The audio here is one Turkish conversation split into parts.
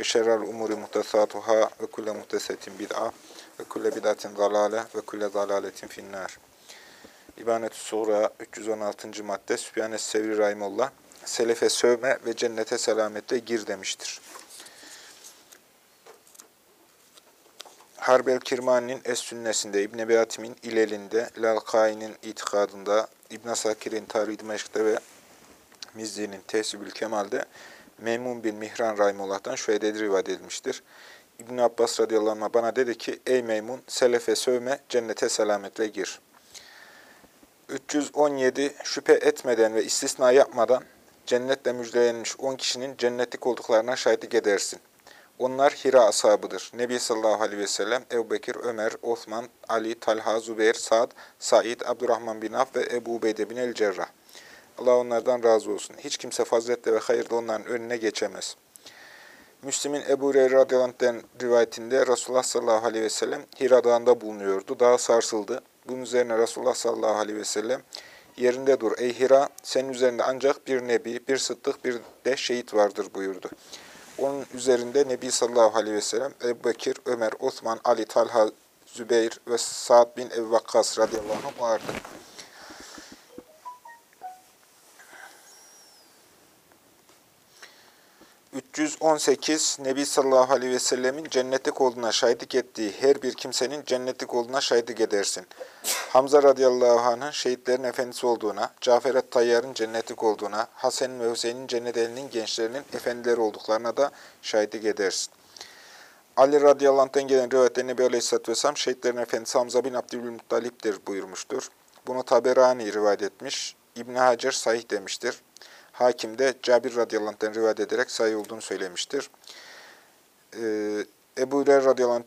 ve şerrel umuri muhtesatuhâ ve kulle muhtesetin bid'a ve kulle bid'atin zalâle ve kulle zalâletin finnâr. İbanet-ü Sura 316. madde Sübyan Es-Sevri Rahimullah Selefe sövme ve cennete selamette gir demiştir. Harbel Kirmani'nin Es-Sünnesinde, İbn Ebi Hatim'in İlelinde, Lalkai'nin itikadında, İbn Sakir'in Tarih-i Meşk'te ve Mizzi'nin Tehsibül Kemal'de Meymun bin Mihran Rahimullah'tan şöyle rivayet edilmiştir. İbn Abbas radıyallahu anh bana dedi ki, Ey Meymun, selefe sövme, cennete selametle gir. 317 Şüphe etmeden ve istisna yapmadan cennetle müjdelenmiş 10 kişinin cennetlik olduklarına şahitlik edersin. Onlar Hira ashabıdır. Nebi sallallahu aleyhi ve sellem, Ebu Bekir, Ömer, Osman, Ali, Talha, Zübeyir, Sa'd, Said, Abdurrahman bin Af ve Ebu Ubeyde bin el-Cerrah. Allah onlardan razı olsun. Hiç kimse faziletle ve hayırda onların önüne geçemez. Müslim'in Ebu Hureyre radıyallahu rivayetinde Resulullah sallallahu aleyhi ve sellem Hira dağında bulunuyordu. Dağ sarsıldı. Bunun üzerine Resulullah sallallahu aleyhi ve sellem yerinde dur ey Hira senin üzerinde ancak bir nebi, bir sıddık, bir de şehit vardır buyurdu. Onun üzerinde Nebi sallallahu aleyhi ve sellem Ebu Bekir, Ömer, Osman, Ali, Talha, Zübeyir ve Sa'd bin Ebu Vakkas radıyallahu anh vardı. 318 Nebi sallallahu aleyhi ve sellemin cennetlik olduğuna şahitlik ettiği her bir kimsenin cennetlik olduğuna şahitlik edersin. Hamza radıyallahu anh'ın şehitlerin efendisi olduğuna, Cafer et-Tayyar'ın cennetlik olduğuna, Hasan ve Hüseyin'in cennet elinin gençlerinin efendileri olduklarına da şahitlik edersin. Ali radıyallahu anh'tan gelen rivayette Nebi aleyhisselatü vesselam şehitlerin efendisi Hamza bin Abdülmuttalip'tir buyurmuştur. Bunu Taberani rivayet etmiş, İbn Hacer sahih demiştir. Hakim de Cabir radıyallahu rivayet ederek sayı olduğunu söylemiştir. Ee, Ebu Hureyre radıyallahu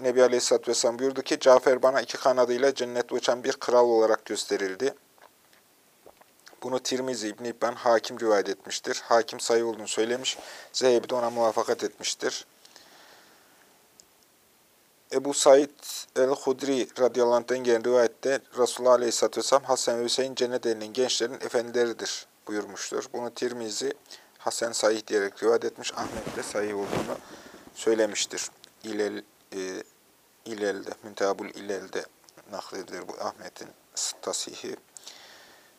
Nebi Aleyhisselatü Vesselam buyurdu ki, Cafer bana iki kanadıyla cennet uçan bir kral olarak gösterildi. Bunu Tirmizi, İbn İbban, Hakim rivayet etmiştir. Hakim sayı olduğunu söylemiş, Zehebi de ona muvaffakat etmiştir. Ebu Said el-Hudri radıyallahu anh'ten gelen rivayette Resulullah Aleyhisselatü Vesselam Hasan ve Hüseyin cennet elinin gençlerin efendileridir buyurmuştur. Bunu Tirmizi Hasan Sahih diyerek rivayet etmiş. Ahmet de sahih olduğunu söylemiştir. İlel, e, İlel'de, Müntehabul İlel'de nakledilir bu Ahmet'in tasihi.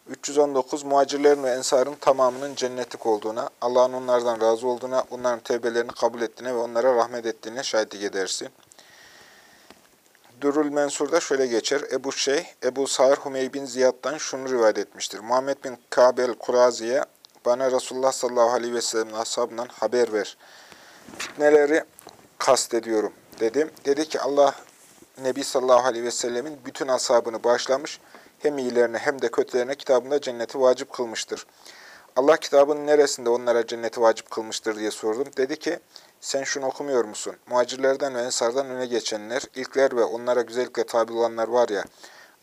319 muhacirlerin ve ensarın tamamının cennetlik olduğuna, Allah'ın onlardan razı olduğuna, onların tevbelerini kabul ettiğine ve onlara rahmet ettiğine şahitlik edersin. Dürül Mensur'da şöyle geçer. Ebu Şeyh, Ebu Sa'ir Hümey bin Ziyad'dan şunu rivayet etmiştir. Muhammed bin Kabel Kurazi'ye bana Resulullah sallallahu aleyhi ve sellem'in ashabından haber ver. Fitneleri kastediyorum dedim. Dedi ki Allah Nebi sallallahu aleyhi ve sellemin bütün ashabını bağışlamış. Hem iyilerine hem de kötülerine kitabında cenneti vacip kılmıştır. Allah kitabının neresinde onlara cenneti vacip kılmıştır diye sordum. Dedi ki, sen şunu okumuyor musun? Muhacirlerden ve ensardan öne geçenler, ilkler ve onlara güzellikle tabi olanlar var ya,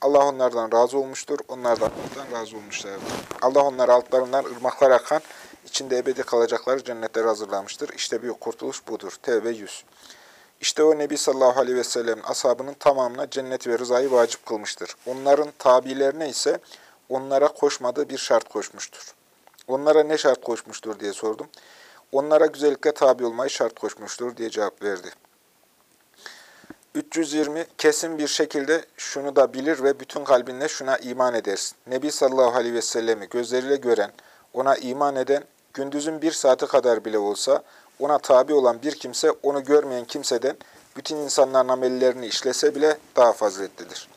Allah onlardan razı olmuştur, onlar da onlardan razı olmuşlardır. Allah onlara altlarından ırmaklar akan, içinde ebedi kalacakları cennetleri hazırlamıştır. İşte büyük kurtuluş budur. Tevbe 100. İşte o Nebi sallallahu aleyhi ve sellem'in ashabının tamamına cenneti ve rızayı vacip kılmıştır. Onların tabilerine ise onlara koşmadığı bir şart koşmuştur. Onlara ne şart koşmuştur diye sordum. Onlara güzellikle tabi olmayı şart koşmuştur diye cevap verdi. 320. Kesin bir şekilde şunu da bilir ve bütün kalbinle şuna iman edersin. Nebi sallallahu aleyhi ve sellemi gözleriyle gören, ona iman eden, gündüzün bir saati kadar bile olsa ona tabi olan bir kimse, onu görmeyen kimseden bütün insanların amellerini işlese bile daha faziletlidir.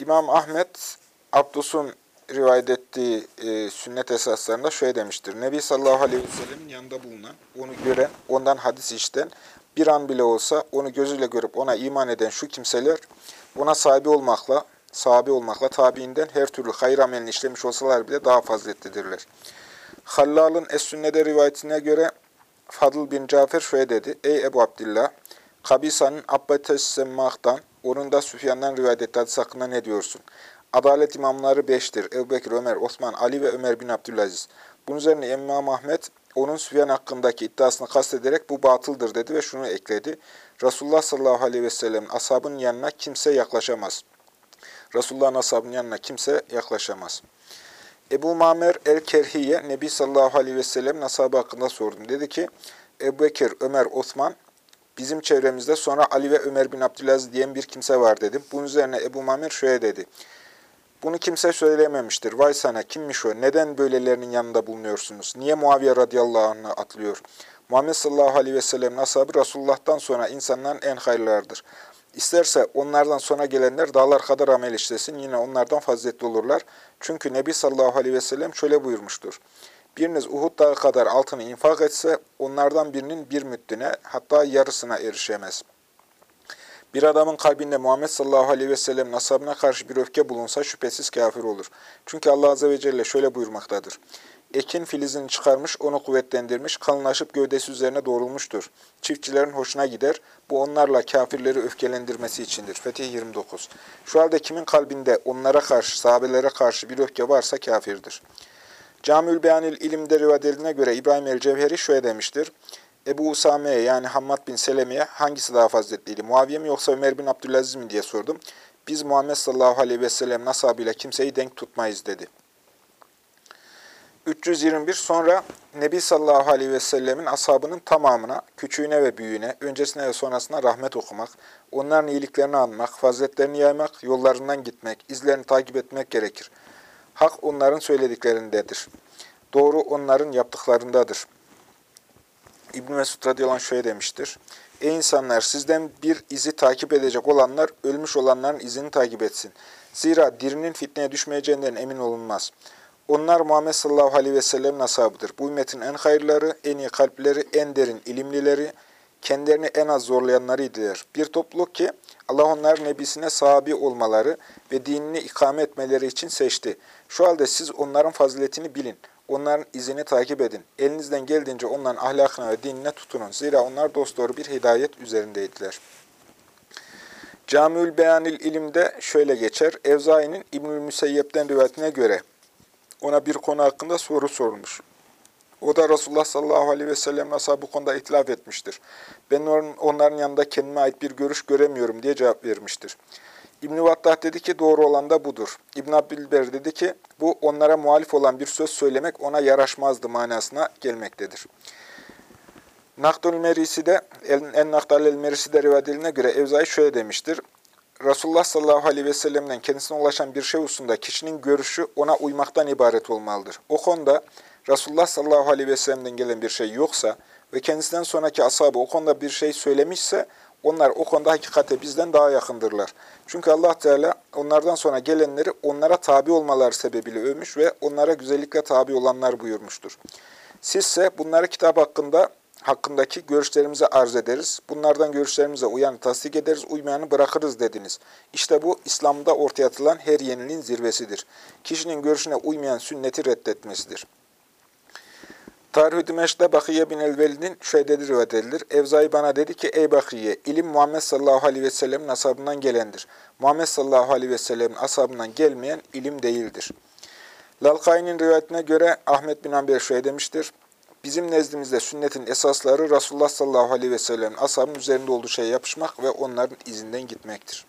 İmam Ahmet, Abdus'un rivayet ettiği e, sünnet esaslarında şöyle demiştir. Nebi sallallahu aleyhi ve sellemin yanında bulunan, onu gören, ondan hadis işten, bir an bile olsa onu gözüyle görüp ona iman eden şu kimseler, ona sahibi olmakla, sahibi olmakla tabiinden her türlü hayır amelini işlemiş olsalar bile daha faziletlidirler. Hallal'ın Es-Sünne'de rivayetine göre Fadıl bin Cafer şöyle dedi. Ey Ebu Abdillah, Kabisa'nın Abbates Semmah'tan, onun da Süfyan'dan rivayet ettiği hadis hakkında ne diyorsun? Adalet imamları beştir. Ebu Bekir, Ömer, Osman, Ali ve Ömer bin Abdülaziz. Bunun üzerine İmam Ahmet, onun Süfyan hakkındaki iddiasını kastederek bu batıldır dedi ve şunu ekledi. Resulullah sallallahu aleyhi ve sellem'in ashabının yanına kimse yaklaşamaz. Resulullah'ın ashabının yanına kimse yaklaşamaz. Ebu Mamer el-Kerhiye, Nebi sallallahu aleyhi ve sellem ashabı hakkında sordum. Dedi ki, Ebu Bekir, Ömer, Osman, bizim çevremizde sonra Ali ve Ömer bin Abdülaziz diyen bir kimse var dedim. Bunun üzerine Ebu Mamer şöyle dedi. Bunu kimse söylememiştir. Vay sana kimmiş o? Neden böylelerinin yanında bulunuyorsunuz? Niye Muaviye radıyallahu anh'ı atlıyor? Muhammed sallallahu aleyhi ve sellem ashabı Resulullah'tan sonra insanların en hayırlarıdır. İsterse onlardan sonra gelenler dağlar kadar amel işlesin, yine onlardan faziletli olurlar. Çünkü Nebi sallallahu aleyhi ve sellem şöyle buyurmuştur. Biriniz Uhud dağı kadar altını infak etse, onlardan birinin bir müddüne, hatta yarısına erişemez. Bir adamın kalbinde Muhammed sallallahu aleyhi ve sellem ashabına karşı bir öfke bulunsa şüphesiz kafir olur. Çünkü Allah azze ve celle şöyle buyurmaktadır. Ekin filizini çıkarmış, onu kuvvetlendirmiş, kalınlaşıp gövdesi üzerine doğrulmuştur. Çiftçilerin hoşuna gider. Bu onlarla kafirleri öfkelendirmesi içindir. Fetih 29. Şu halde kimin kalbinde onlara karşı, sahabelere karşı bir öfke varsa kafirdir. Camül Beyanil ilimde rivayet göre İbrahim el-Cevheri şöyle demiştir. Ebu Usame'ye yani Hammad bin Seleme'ye hangisi daha faziletliydi? Muaviye mi yoksa Ömer bin Abdülaziz mi diye sordum. Biz Muhammed sallallahu aleyhi ve sellem nasabıyla kimseyi denk tutmayız dedi. 321 sonra Nebi sallallahu aleyhi ve sellemin ashabının tamamına, küçüğüne ve büyüğüne, öncesine ve sonrasına rahmet okumak, onların iyiliklerini anmak, faziletlerini yaymak, yollarından gitmek, izlerini takip etmek gerekir. Hak onların söylediklerindedir. Doğru onların yaptıklarındadır. İbn Mesud radıyallahu anh şöyle demiştir. Ey insanlar sizden bir izi takip edecek olanlar ölmüş olanların izini takip etsin. Zira dirinin fitneye düşmeyeceğinden emin olunmaz. Onlar Muhammed sallallahu aleyhi ve sellem'in ashabıdır. Bu ümmetin en hayırları, en iyi kalpleri, en derin ilimlileri, kendilerini en az zorlayanlarıydılar. Bir topluluk ki Allah onların nebisine sahabi olmaları ve dinini ikame etmeleri için seçti. Şu halde siz onların faziletini bilin. Onların izini takip edin. Elinizden geldiğince onların ahlakına ve dinine tutunun. Zira onlar dosdoğru bir hidayet üzerindeydiler. Camiül Beyanil ilimde şöyle geçer. Evzai'nin İbnül Müseyyep'ten rivayetine göre ona bir konu hakkında soru sormuş. O da Resulullah sallallahu aleyhi ve sellem ashabı bu konuda itilaf etmiştir. Ben onların yanında kendime ait bir görüş göremiyorum diye cevap vermiştir. İbn-i Vattah dedi ki doğru olan da budur. İbn Abdülber dedi ki bu onlara muhalif olan bir söz söylemek ona yaraşmazdı manasına gelmektedir. Nakdül Merisi de, en Nakdal el Merisi de rivayetiline göre Evzai şöyle demiştir. Resulullah sallallahu aleyhi ve sellem'den kendisine ulaşan bir şey hususunda kişinin görüşü ona uymaktan ibaret olmalıdır. O konuda Resulullah sallallahu aleyhi ve sellem'den gelen bir şey yoksa ve kendisinden sonraki ashabı o konuda bir şey söylemişse onlar o konuda hakikate bizden daha yakındırlar. Çünkü Allah Teala onlardan sonra gelenleri onlara tabi olmaları sebebiyle övmüş ve onlara güzellikle tabi olanlar buyurmuştur. Sizse bunları kitap hakkında hakkındaki görüşlerimizi arz ederiz. Bunlardan görüşlerimize uyanı tasdik ederiz, uymayanı bırakırız dediniz. İşte bu İslam'da ortaya atılan her yeniliğin zirvesidir. Kişinin görüşüne uymayan sünneti reddetmesidir. Tarih-i Dimeş'te Bakiye bin el-Velid'in şöyle rivayet edilir. Evzai bana dedi ki, ey Bakiye, ilim Muhammed sallallahu aleyhi ve sellem'in ashabından gelendir. Muhammed sallallahu aleyhi ve sellem'in ashabından gelmeyen ilim değildir. Lalkay'ın rivayetine göre Ahmet bin Amber şöyle demiştir. Bizim nezdimizde sünnetin esasları Resulullah sallallahu aleyhi ve sellem'in ashabının üzerinde olduğu şeye yapışmak ve onların izinden gitmektir.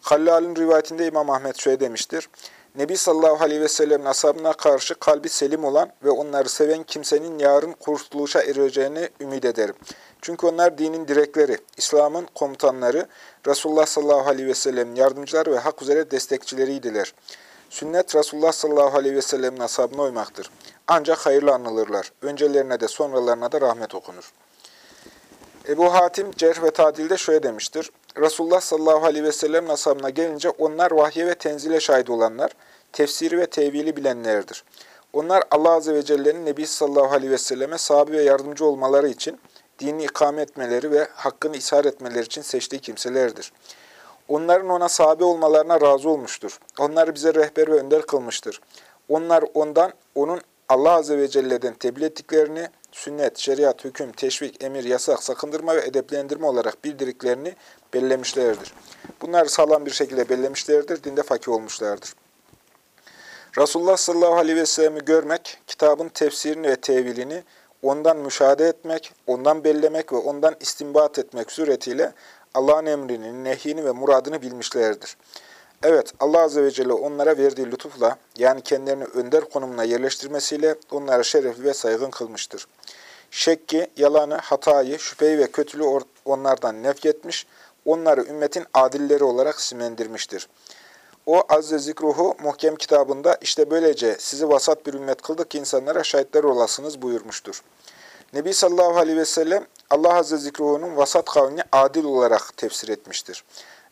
Hallal'in rivayetinde İmam Ahmet şöyle demiştir. Nebi sallallahu aleyhi ve sellem'in ashabına karşı kalbi selim olan ve onları seven kimsenin yarın kurtuluşa ereceğini ümit ederim. Çünkü onlar dinin direkleri, İslam'ın komutanları, Resulullah sallallahu aleyhi ve sellem'in yardımcıları ve hak üzere destekçileriydiler. Sünnet Resulullah sallallahu aleyhi ve sellem'in ashabına uymaktır. Ancak hayırlı anılırlar. Öncelerine de sonralarına da rahmet okunur. Ebu Hatim Cerh ve Tadil'de şöyle demiştir. Resulullah sallallahu aleyhi ve sellem ashabına gelince onlar vahye ve tenzile şahit olanlar, tefsiri ve tevili bilenlerdir. Onlar Allah azze ve celle'nin Nebi sallallahu aleyhi ve selleme sahibi ve yardımcı olmaları için dini ikame etmeleri ve hakkını ishar etmeleri için seçtiği kimselerdir. Onların ona sahibi olmalarına razı olmuştur. Onları bize rehber ve önder kılmıştır. Onlar ondan, onun Allah Azze ve Celle'den tebliğ ettiklerini, sünnet, şeriat, hüküm, teşvik, emir, yasak, sakındırma ve edeplendirme olarak bildirdiklerini bellemişlerdir. Bunları sağlam bir şekilde bellemişlerdir, dinde fakir olmuşlardır. Resulullah sallallahu aleyhi ve sellem'i görmek, kitabın tefsirini ve tevilini ondan müşahede etmek, ondan bellemek ve ondan istinbat etmek suretiyle Allah'ın emrini, nehyini ve muradını bilmişlerdir. Evet, Allah Azze ve Celle onlara verdiği lütufla, yani kendilerini önder konumuna yerleştirmesiyle onları şerefli ve saygın kılmıştır. Şekki, yalanı, hatayı, şüpheyi ve kötülüğü onlardan nefretmiş, onları ümmetin adilleri olarak simlendirmiştir. O Azze Zikruhu muhkem kitabında işte böylece sizi vasat bir ümmet kıldık ki insanlara şahitler olasınız buyurmuştur. Nebi sallallahu aleyhi ve sellem Allah Azze Zikruhu'nun vasat kavmini adil olarak tefsir etmiştir.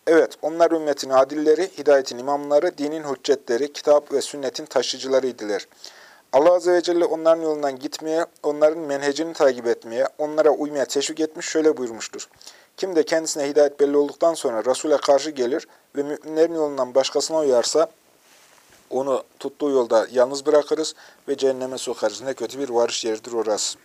Evet, onlar ümmetin adilleri, hidayetin imamları, dinin hüccetleri, kitap ve sünnetin taşıyıcılarıydılar. Allah Azze ve Celle onların yolundan gitmeye, onların menhecini takip etmeye, onlara uymaya teşvik etmiş şöyle buyurmuştur. Kim de kendisine hidayet belli olduktan sonra Resul'e karşı gelir ve müminlerin yolundan başkasına uyarsa, onu tuttuğu yolda yalnız bırakırız ve cehenneme sokarız. Ne kötü bir varış yeridir orası.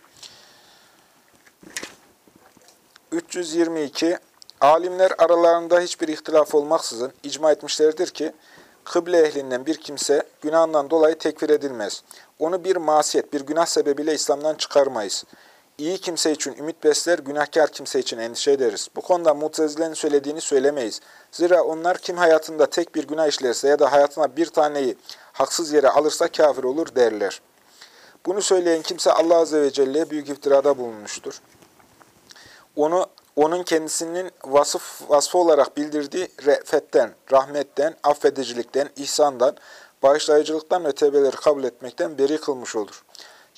322 Alimler aralarında hiçbir ihtilaf olmaksızın icma etmişlerdir ki, kıble ehlinden bir kimse günahından dolayı tekfir edilmez. Onu bir masiyet, bir günah sebebiyle İslam'dan çıkarmayız. İyi kimse için ümit besler, günahkar kimse için endişe ederiz. Bu konuda mutezilerin söylediğini söylemeyiz. Zira onlar kim hayatında tek bir günah işlerse ya da hayatına bir taneyi haksız yere alırsa kafir olur derler. Bunu söyleyen kimse Allah Azze ve Celle'ye büyük iftirada bulunmuştur. Onu onun kendisinin vasıf vasfı olarak bildirdiği re'fetten, rahmetten, affedicilikten, ihsandan, bağışlayıcılıktan ve tevbeleri kabul etmekten beri kılmış olur.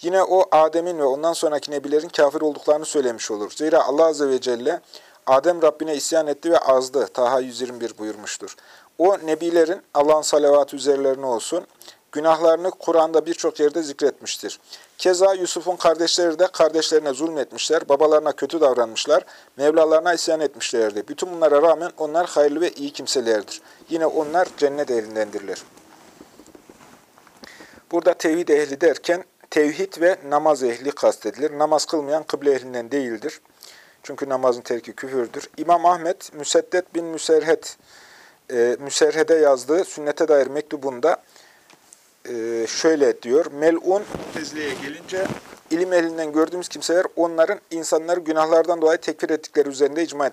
Yine o Adem'in ve ondan sonraki nebilerin kafir olduklarını söylemiş olur. Zira Allah Azze ve Celle Adem Rabbine isyan etti ve azdı. Taha 121 buyurmuştur. O nebilerin Allah'ın salavatı üzerlerine olsun, günahlarını Kur'an'da birçok yerde zikretmiştir. Keza Yusuf'un kardeşleri de kardeşlerine zulmetmişler, babalarına kötü davranmışlar, Mevlalarına isyan etmişlerdi. Bütün bunlara rağmen onlar hayırlı ve iyi kimselerdir. Yine onlar cennet ehlindendirler. Burada tevhid ehli derken tevhid ve namaz ehli kastedilir. Namaz kılmayan kıble ehlinden değildir. Çünkü namazın terki küfürdür. İmam Ahmet, Müseddet bin Müserhet, e, Müserhede yazdığı sünnete dair mektubunda şöyle diyor. Mel'un tezliğe gelince ilim elinden gördüğümüz kimseler onların insanları günahlardan dolayı tekfir ettikleri üzerinde icma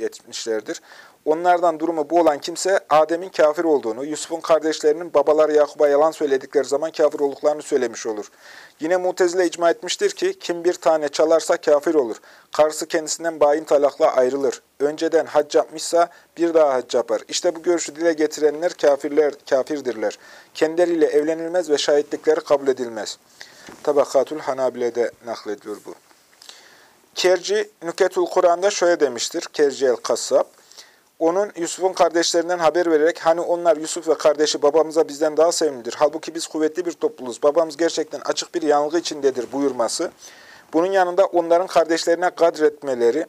etmişlerdir. Onlardan durumu bu olan kimse Adem'in kafir olduğunu, Yusuf'un kardeşlerinin babaları Yakub'a yalan söyledikleri zaman kafir olduklarını söylemiş olur. Yine Mutezile icma etmiştir ki kim bir tane çalarsa kafir olur. Karısı kendisinden bayin talakla ayrılır. Önceden hac yapmışsa bir daha hac yapar. İşte bu görüşü dile getirenler kafirler, kafirdirler. Kendileriyle evlenilmez ve şahitlikleri kabul edilmez. Tabakatul Hanabile'de naklediyor bu. Kerci Nüketul Kur'an'da şöyle demiştir. Kerci el-Kassab onun Yusuf'un kardeşlerinden haber vererek hani onlar Yusuf ve kardeşi babamıza bizden daha sevimlidir. Halbuki biz kuvvetli bir topluluğuz. Babamız gerçekten açık bir yanılgı içindedir buyurması. Bunun yanında onların kardeşlerine kadretmeleri,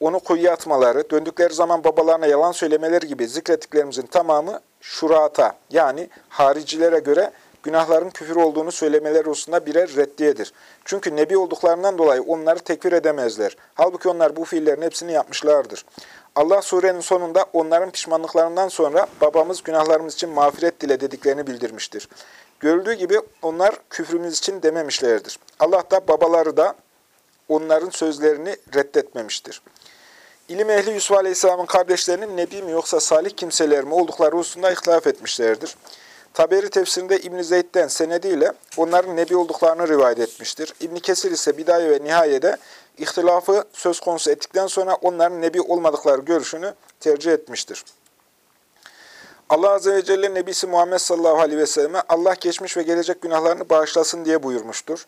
onu kuyuya atmaları, döndükleri zaman babalarına yalan söylemeleri gibi zikrettiklerimizin tamamı şurata yani haricilere göre günahların küfür olduğunu söylemeleri hususunda birer reddiyedir. Çünkü nebi olduklarından dolayı onları tekfir edemezler. Halbuki onlar bu fiillerin hepsini yapmışlardır. Allah surenin sonunda onların pişmanlıklarından sonra babamız günahlarımız için mağfiret dile dediklerini bildirmiştir. Görüldüğü gibi onlar küfrümüz için dememişlerdir. Allah da babaları da onların sözlerini reddetmemiştir. İlim ehli Yusuf Aleyhisselam'ın kardeşlerinin nebi mi yoksa salih kimseler mi oldukları hususunda ihtilaf etmişlerdir. Taberi tefsirinde İbn-i Zeyd'den senediyle onların nebi olduklarını rivayet etmiştir. İbn Kesir ise Bidaye ve Nihaye'de ihtilafı söz konusu ettikten sonra onların nebi olmadıkları görüşünü tercih etmiştir. Allah Azze ve Celle Nebisi Muhammed sallallahu aleyhi ve selleme Allah geçmiş ve gelecek günahlarını bağışlasın diye buyurmuştur.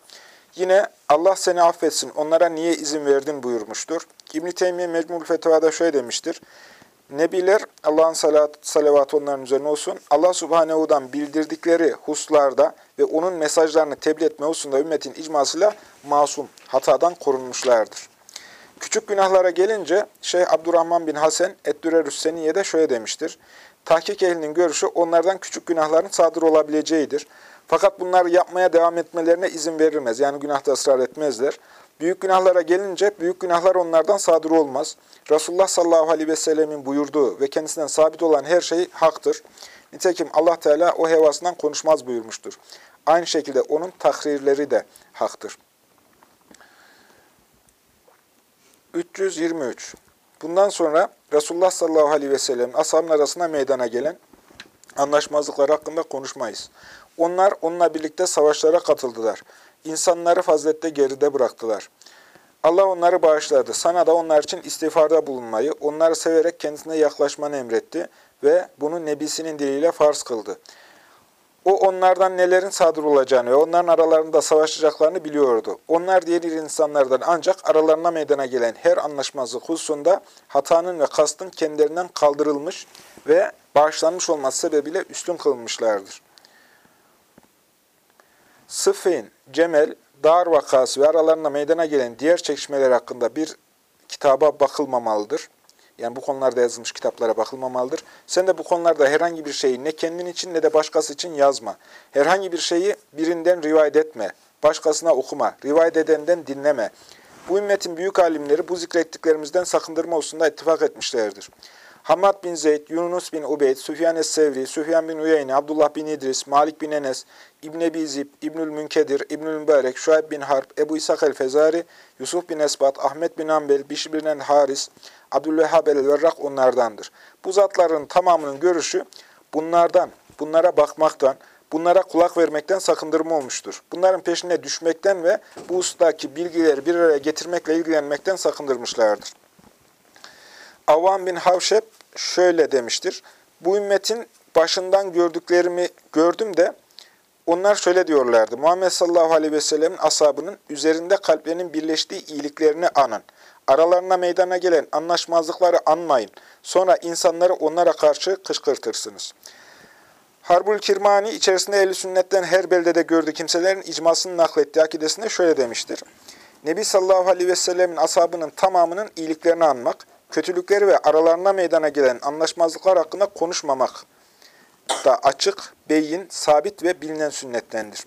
Yine Allah seni affetsin, onlara niye izin verdin buyurmuştur. İbn-i Teymiye Mecmul Fetva'da şöyle demiştir. Nebiler, Allah'ın salat, salavatı onların üzerine olsun, Allah Subhanehu'dan bildirdikleri huslarda ve onun mesajlarını tebliğ etme hususunda ümmetin icmasıyla masum, hatadan korunmuşlardır. Küçük günahlara gelince Şeyh Abdurrahman bin Hasan Eddürerüs Seniye'de şöyle demiştir. Tahkik ehlinin görüşü onlardan küçük günahların sadır olabileceğidir. Fakat bunları yapmaya devam etmelerine izin verilmez. Yani günahta ısrar etmezler. Büyük günahlara gelince büyük günahlar onlardan sadır olmaz. Resulullah sallallahu aleyhi ve sellemin buyurduğu ve kendisinden sabit olan her şey haktır. Nitekim Allah Teala o hevasından konuşmaz buyurmuştur. Aynı şekilde onun takrirleri de haktır. 323. Bundan sonra Resulullah sallallahu aleyhi ve sellem ashabın arasında meydana gelen anlaşmazlıklar hakkında konuşmayız. Onlar onunla birlikte savaşlara katıldılar. İnsanları fazlette geride bıraktılar. Allah onları bağışladı. Sana da onlar için istiğfarda bulunmayı, onları severek kendisine yaklaşmanı emretti ve bunu nebisinin diliyle farz kıldı. O onlardan nelerin sadır olacağını ve onların aralarında savaşacaklarını biliyordu. Onlar diğer insanlardan ancak aralarına meydana gelen her anlaşmazlık hususunda hatanın ve kastın kendilerinden kaldırılmış ve bağışlanmış olması sebebiyle üstün kılınmışlardır. Sıffin, Cemel, Dar vakası ve aralarında meydana gelen diğer çekişmeler hakkında bir kitaba bakılmamalıdır. Yani bu konularda yazılmış kitaplara bakılmamalıdır. Sen de bu konularda herhangi bir şeyi ne kendin için ne de başkası için yazma. Herhangi bir şeyi birinden rivayet etme. Başkasına okuma. Rivayet edenden dinleme. Bu ümmetin büyük alimleri bu zikrettiklerimizden sakındırma hususunda ittifak etmişlerdir. Hamad bin Zeyd, Yunus bin Ubeyd, Süfyan es-Sevri, Süfyan bin Uyeyne, Abdullah bin İdris, Malik bin Enes, İbn Ebi Zib, İbnül Münkedir, İbnül Mübarek, Şuayb bin Harp, Ebu İshak el-Fezari, Yusuf bin Esbat, Ahmet bin Ambel, Bişr bin Haris, Abdülvehhab el-Verrak onlardandır. Bu zatların tamamının görüşü bunlardan, bunlara bakmaktan, bunlara kulak vermekten sakındırma olmuştur. Bunların peşine düşmekten ve bu ustaki bilgileri bir araya getirmekle ilgilenmekten sakındırmışlardır. Avvam bin Havşep şöyle demiştir. Bu ümmetin başından gördüklerimi gördüm de onlar şöyle diyorlardı. Muhammed sallallahu aleyhi ve sellemin ashabının üzerinde kalplerinin birleştiği iyiliklerini anın. Aralarına meydana gelen anlaşmazlıkları anmayın. Sonra insanları onlara karşı kışkırtırsınız. Harbul Kirmani içerisinde ehl sünnetten her beldede gördüğü kimselerin icmasını naklettiği akidesinde şöyle demiştir. Nebi sallallahu aleyhi ve sellemin ashabının tamamının iyiliklerini anmak, kötülükleri ve aralarına meydana gelen anlaşmazlıklar hakkında konuşmamak da açık, beyin, sabit ve bilinen sünnettendir.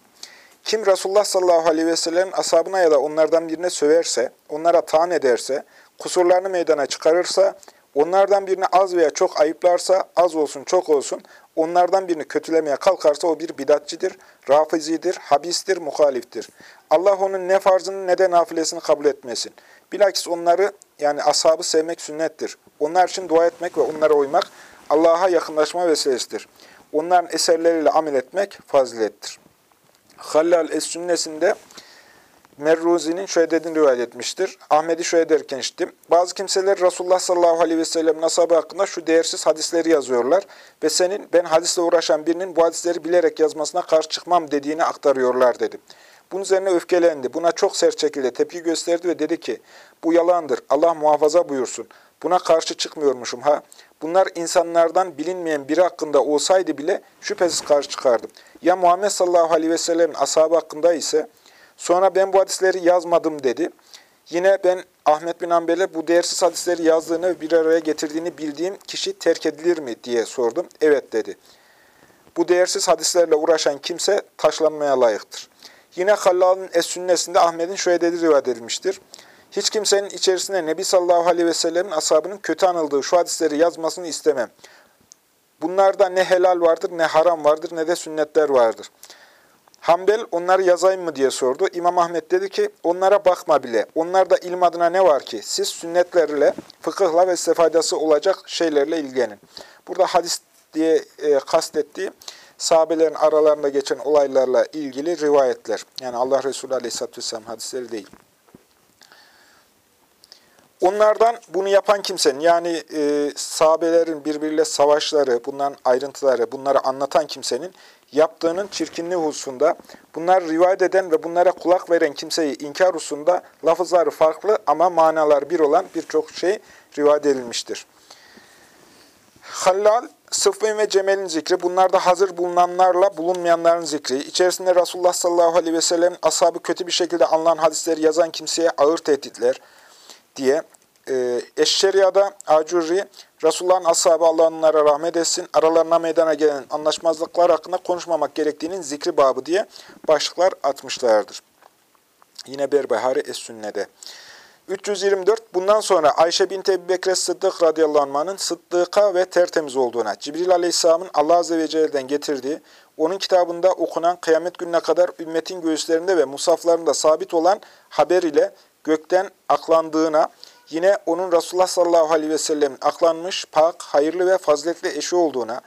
Kim Resulullah sallallahu aleyhi ve sellem'in ashabına ya da onlardan birine söverse, onlara taan ederse, kusurlarını meydana çıkarırsa, onlardan birini az veya çok ayıplarsa, az olsun çok olsun, onlardan birini kötülemeye kalkarsa o bir bidatçidir, rafizidir, habistir, muhaliftir. Allah onun ne farzını ne de nafilesini kabul etmesin. Bilakis onları yani ashabı sevmek sünnettir. Onlar için dua etmek ve onlara uymak Allah'a yakınlaşma vesilesidir. Onların eserleriyle amel etmek fazilettir. Hallal Es-Sünnesinde Merruzi'nin şöyle dediğini rivayet etmiştir. Ahmet'i şöyle derken işittim. Bazı kimseler Resulullah sallallahu aleyhi ve sellem ashabı hakkında şu değersiz hadisleri yazıyorlar ve senin ben hadisle uğraşan birinin bu hadisleri bilerek yazmasına karşı çıkmam dediğini aktarıyorlar dedim. Bunun üzerine öfkelendi. Buna çok sert şekilde tepki gösterdi ve dedi ki, bu yalandır, Allah muhafaza buyursun. Buna karşı çıkmıyormuşum ha. Bunlar insanlardan bilinmeyen biri hakkında olsaydı bile şüphesiz karşı çıkardım. Ya Muhammed sallallahu aleyhi ve sellem'in ashabı hakkında ise sonra ben bu hadisleri yazmadım dedi. Yine ben Ahmet bin Ambel'e bu değersiz hadisleri yazdığını bir araya getirdiğini bildiğim kişi terk edilir mi diye sordum. Evet dedi. Bu değersiz hadislerle uğraşan kimse taşlanmaya layıktır. Yine Hallal'ın Es-Sünnesinde Ahmet'in şöyle dediği rivayet edilmiştir. Hiç kimsenin içerisinde Nebi sallallahu aleyhi ve sellemin ashabının kötü anıldığı şu hadisleri yazmasını istemem. Bunlarda ne helal vardır, ne haram vardır, ne de sünnetler vardır. Hanbel onları yazayım mı diye sordu. İmam Ahmet dedi ki onlara bakma bile. Onlarda ilim adına ne var ki? Siz sünnetlerle, fıkıhla ve size olacak şeylerle ilgilenin. Burada hadis diye e, kastettiği sahabelerin aralarında geçen olaylarla ilgili rivayetler. Yani Allah Resulü Aleyhisselatü Vesselam hadisleri değil. Onlardan bunu yapan kimsenin yani e, sahabelerin birbiriyle savaşları, bunların ayrıntıları, bunları anlatan kimsenin yaptığının çirkinliği hususunda, bunları rivayet eden ve bunlara kulak veren kimseyi inkar hususunda lafızları farklı ama manalar bir olan birçok şey rivayet edilmiştir. Hallal, Sıffin ve Cemel'in zikri, bunlarda hazır bulunanlarla bulunmayanların zikri, içerisinde Resulullah sallallahu aleyhi ve sellem ashabı kötü bir şekilde anılan hadisleri yazan kimseye ağır tehditler diye e, Eşşeriya'da Acurri, Resulullah'ın ashabı Allah onlara rahmet etsin, aralarına meydana gelen anlaşmazlıklar hakkında konuşmamak gerektiğinin zikri babı diye başlıklar atmışlardır. Yine Berbehari Es-Sünne'de. 324. Bundan sonra Ayşe bint Ebu Bekir Sıddık radıyallahu anh'ın sıddıka ve tertemiz olduğuna, Cibril aleyhisselamın Allah azze ve celle'den getirdiği, onun kitabında okunan kıyamet gününe kadar ümmetin göğüslerinde ve musaflarında sabit olan haber ile gökten aklandığına, yine onun Resulullah sallallahu aleyhi ve sellemin aklanmış, pak, hayırlı ve faziletli eşi olduğuna,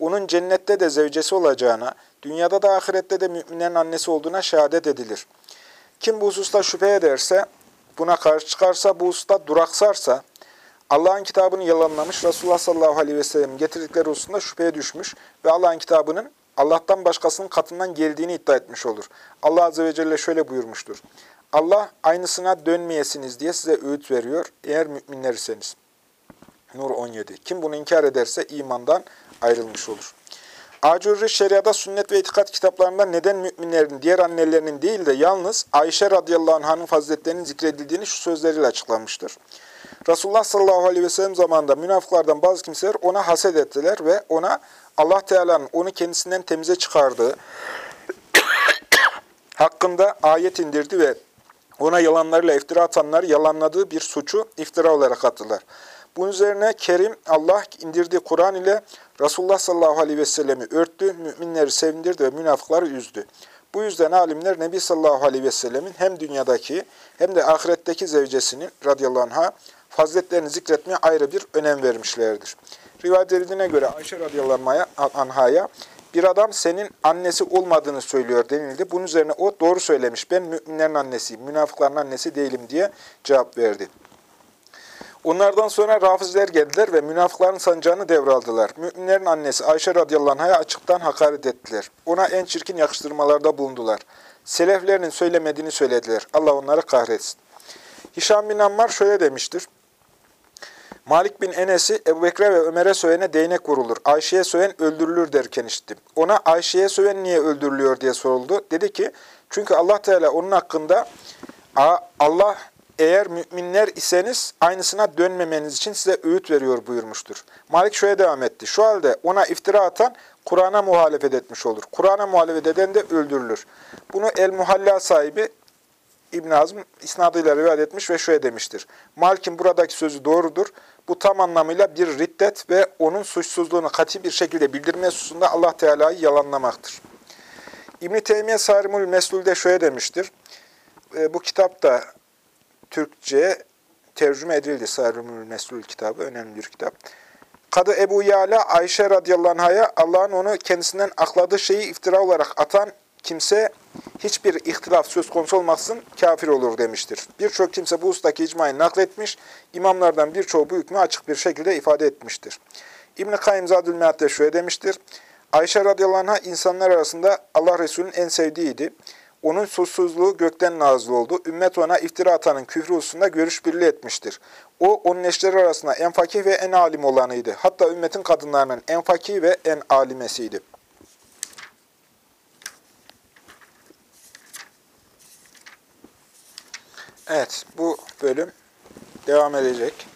onun cennette de zevcesi olacağına, dünyada da ahirette de müminlerin annesi olduğuna şehadet edilir. Kim bu hususta şüphe ederse, buna karşı çıkarsa, bu hususta duraksarsa, Allah'ın kitabını yalanlamış, Resulullah sallallahu aleyhi ve sellem'in getirdikleri hususunda şüpheye düşmüş ve Allah'ın kitabının Allah'tan başkasının katından geldiğini iddia etmiş olur. Allah azze ve celle şöyle buyurmuştur. Allah aynısına dönmeyesiniz diye size öğüt veriyor eğer müminler iseniz. Nur 17. Kim bunu inkar ederse imandan ayrılmış olur. Acurri şeriada sünnet ve itikat kitaplarında neden müminlerin diğer annelerinin değil de yalnız Ayşe radıyallahu anh'ın faziletlerinin zikredildiğini şu sözleriyle açıklamıştır. Resulullah sallallahu aleyhi ve sellem zamanında münafıklardan bazı kimseler ona haset ettiler ve ona Allah Teala'nın onu kendisinden temize çıkardığı hakkında ayet indirdi ve ona yalanlarıyla iftira atanları yalanladığı bir suçu iftira olarak attılar. Bunun üzerine Kerim Allah indirdiği Kur'an ile Resulullah sallallahu aleyhi ve sellemi örttü, müminleri sevindirdi ve münafıkları üzdü. Bu yüzden alimler Nebi sallallahu aleyhi ve sellemin hem dünyadaki hem de ahiretteki zevcesinin radıyallahu anh'a faziletlerini zikretmeye ayrı bir önem vermişlerdir. Rivayet edildiğine göre Ayşe radıyallahu anh'a bir adam senin annesi olmadığını söylüyor denildi. Bunun üzerine o doğru söylemiş. Ben müminlerin annesiyim, münafıkların annesi değilim diye cevap verdi. Onlardan sonra rafizler geldiler ve münafıkların sancağını devraldılar. Müminlerin annesi Ayşe radıyallahu anh'a açıktan hakaret ettiler. Ona en çirkin yakıştırmalarda bulundular. Seleflerinin söylemediğini söylediler. Allah onları kahretsin. Hişam bin Ammar şöyle demiştir. Malik bin Enes'i Ebu Bekre ve Ömer'e sövene değnek vurulur. Ayşe'ye söven öldürülür derken işittim. Ona Ayşe'ye söven niye öldürülüyor diye soruldu. Dedi ki çünkü Allah Teala onun hakkında Allah eğer müminler iseniz aynısına dönmemeniz için size öğüt veriyor buyurmuştur. Malik şöyle devam etti. Şu halde ona iftira atan Kur'an'a muhalefet etmiş olur. Kur'an'a muhalefet eden de öldürülür. Bunu El-Muhalla sahibi İbn Azm isnadıyla rivayet etmiş ve şöyle demiştir. Malik'in buradaki sözü doğrudur. Bu tam anlamıyla bir riddet ve onun suçsuzluğunu katı bir şekilde bildirme hususunda Allah Teala'yı yalanlamaktır. İbn-i Teymiye Sarimul Meslul'de şöyle demiştir. E, bu kitapta Türkçe tercüme edildi. Sarimul Meslul kitabı önemli bir kitap. Kadı Ebu Yala Ayşe radıyallahu anh'a Allah'ın onu kendisinden akladığı şeyi iftira olarak atan kimse hiçbir ihtilaf söz konusu olmaksın kafir olur demiştir. Birçok kimse bu ustaki icmayı nakletmiş, imamlardan birçoğu bu hükmü açık bir şekilde ifade etmiştir. İbn-i Kayyum Zadül Mead'de şöyle demiştir. Ayşe radıyallahu anh'a insanlar arasında Allah Resulü'nün en sevdiğiydi. Onun suçsuzluğu gökten nazlı oldu. Ümmet ona iftira atanın küfrü hususunda görüş birliği etmiştir. O, onun eşleri arasında en fakih ve en alim olanıydı. Hatta ümmetin kadınlarının en fakih ve en alimesiydi. Evet, bu bölüm devam edecek.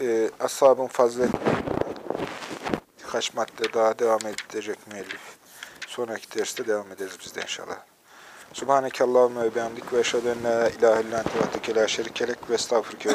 Ee, Ashab-ın fazilet birkaç madde daha devam edecek müellif. Sonraki derste devam ederiz biz de inşallah. Subhaneke Allahümme ve bihamdik ve eşhedü en la ilahe illan tevatike la şerikelek ve estağfurke ve